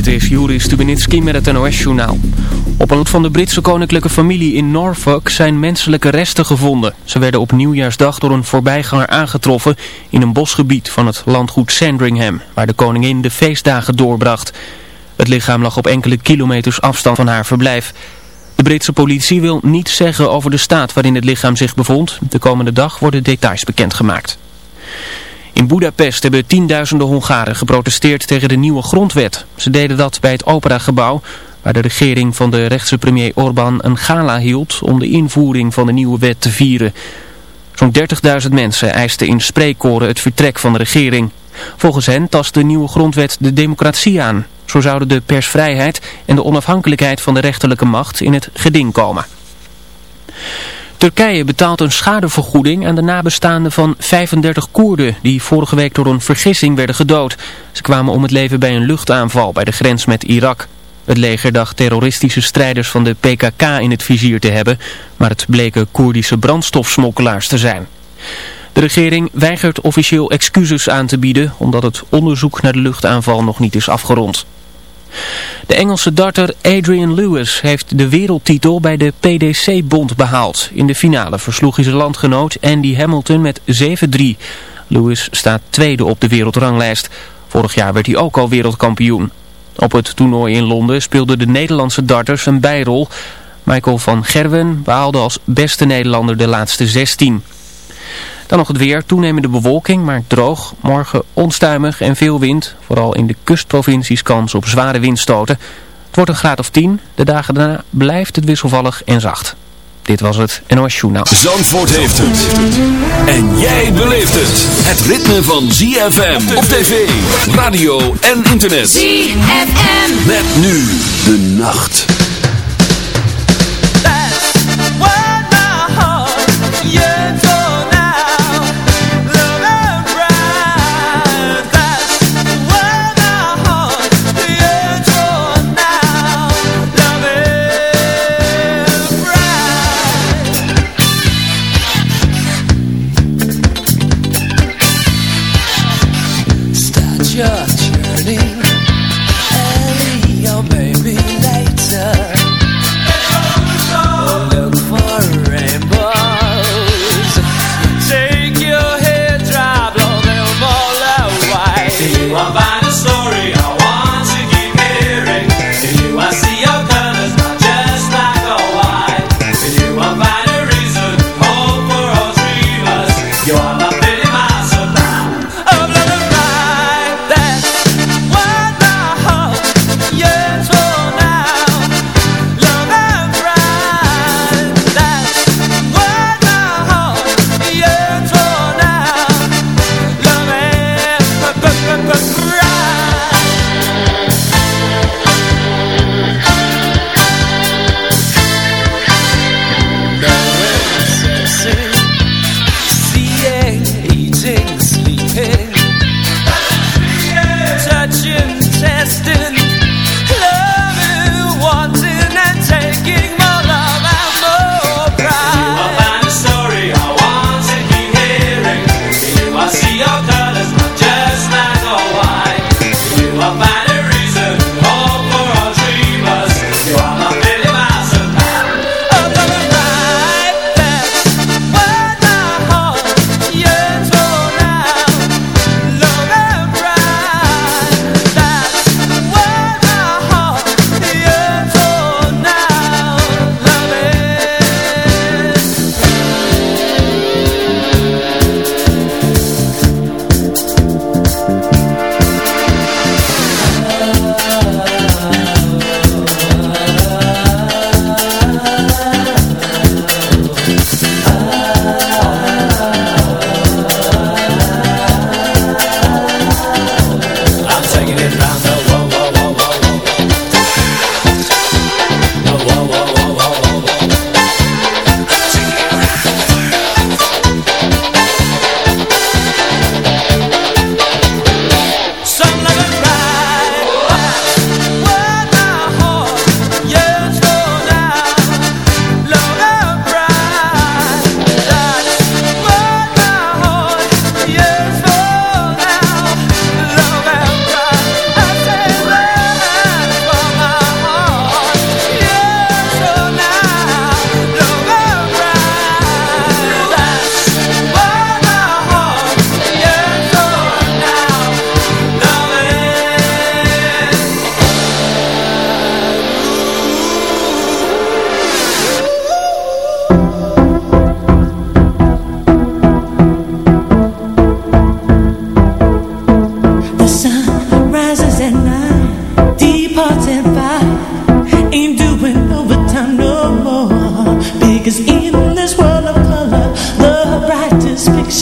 Dit is Juri Stubenitski met het NOS-journaal. Op een van de Britse koninklijke familie in Norfolk zijn menselijke resten gevonden. Ze werden op nieuwjaarsdag door een voorbijganger aangetroffen in een bosgebied van het landgoed Sandringham, waar de koningin de feestdagen doorbracht. Het lichaam lag op enkele kilometers afstand van haar verblijf. De Britse politie wil niets zeggen over de staat waarin het lichaam zich bevond. De komende dag worden details bekendgemaakt. In Budapest hebben tienduizenden Hongaren geprotesteerd tegen de nieuwe grondwet. Ze deden dat bij het operagebouw, waar de regering van de rechtse premier Orbán een gala hield om de invoering van de nieuwe wet te vieren. Zo'n 30.000 mensen eisten in spreekkoren het vertrek van de regering. Volgens hen tast de nieuwe grondwet de democratie aan. Zo zouden de persvrijheid en de onafhankelijkheid van de rechterlijke macht in het geding komen. Turkije betaalt een schadevergoeding aan de nabestaanden van 35 Koerden die vorige week door een vergissing werden gedood. Ze kwamen om het leven bij een luchtaanval bij de grens met Irak. Het leger dacht terroristische strijders van de PKK in het vizier te hebben, maar het bleken Koerdische brandstofsmokkelaars te zijn. De regering weigert officieel excuses aan te bieden omdat het onderzoek naar de luchtaanval nog niet is afgerond. De Engelse darter Adrian Lewis heeft de wereldtitel bij de PDC-bond behaald. In de finale versloeg hij zijn landgenoot Andy Hamilton met 7-3. Lewis staat tweede op de wereldranglijst. Vorig jaar werd hij ook al wereldkampioen. Op het toernooi in Londen speelden de Nederlandse darters een bijrol. Michael van Gerwen behaalde als beste Nederlander de laatste 16. Dan nog het weer, toenemende bewolking, maar droog. Morgen onstuimig en veel wind. Vooral in de kustprovincies kans op zware windstoten. Het wordt een graad of 10. De dagen daarna blijft het wisselvallig en zacht. Dit was het NOS Journaal. Zandvoort heeft het. En jij beleeft het. Het ritme van ZFM op tv, radio en internet. ZFM. Met nu de nacht.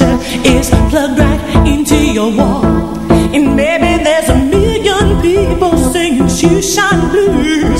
is plugged right into your wall. And maybe there's a million people singing shoeshine blues.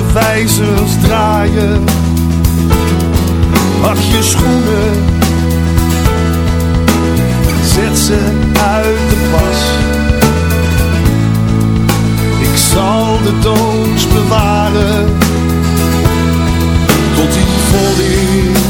valse wijzers draaien. Ach, je schoenen, zet ze uit de pas. Ik zal de doos bewaren, tot die vol.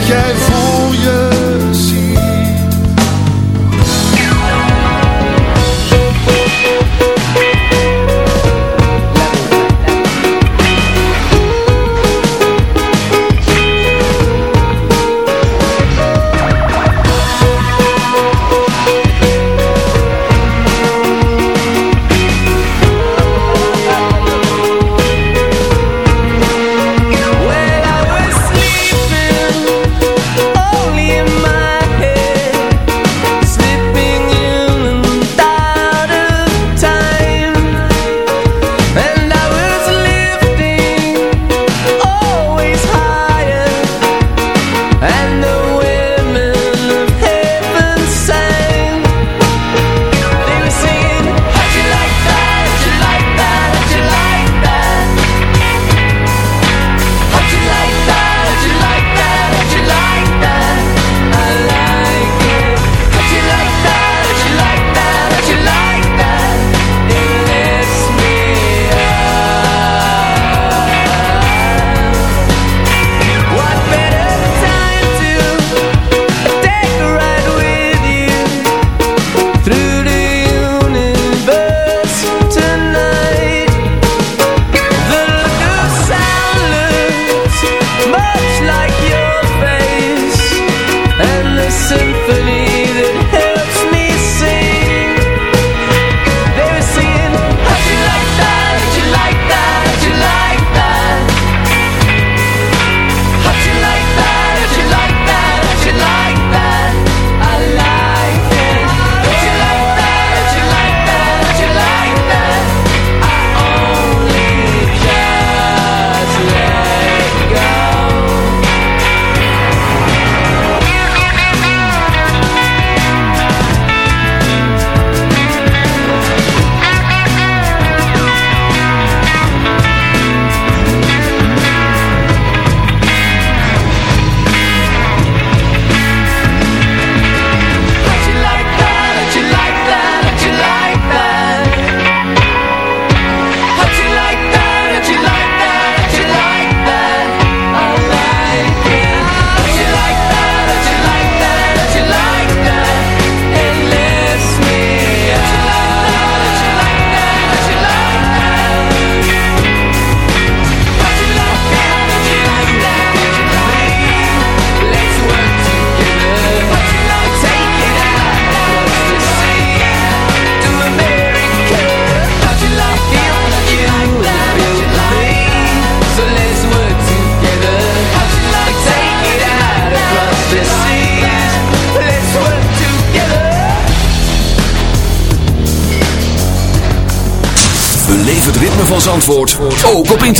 wat jij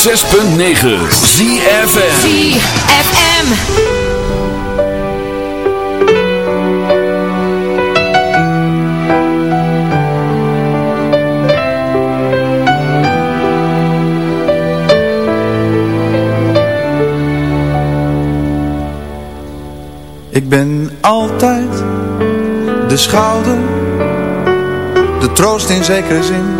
106.9 ZFM ZFM Ik ben altijd de schouder, de troost in zekere zin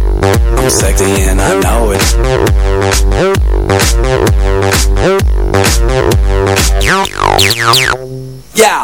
I'm sexy and I know it. Yeah,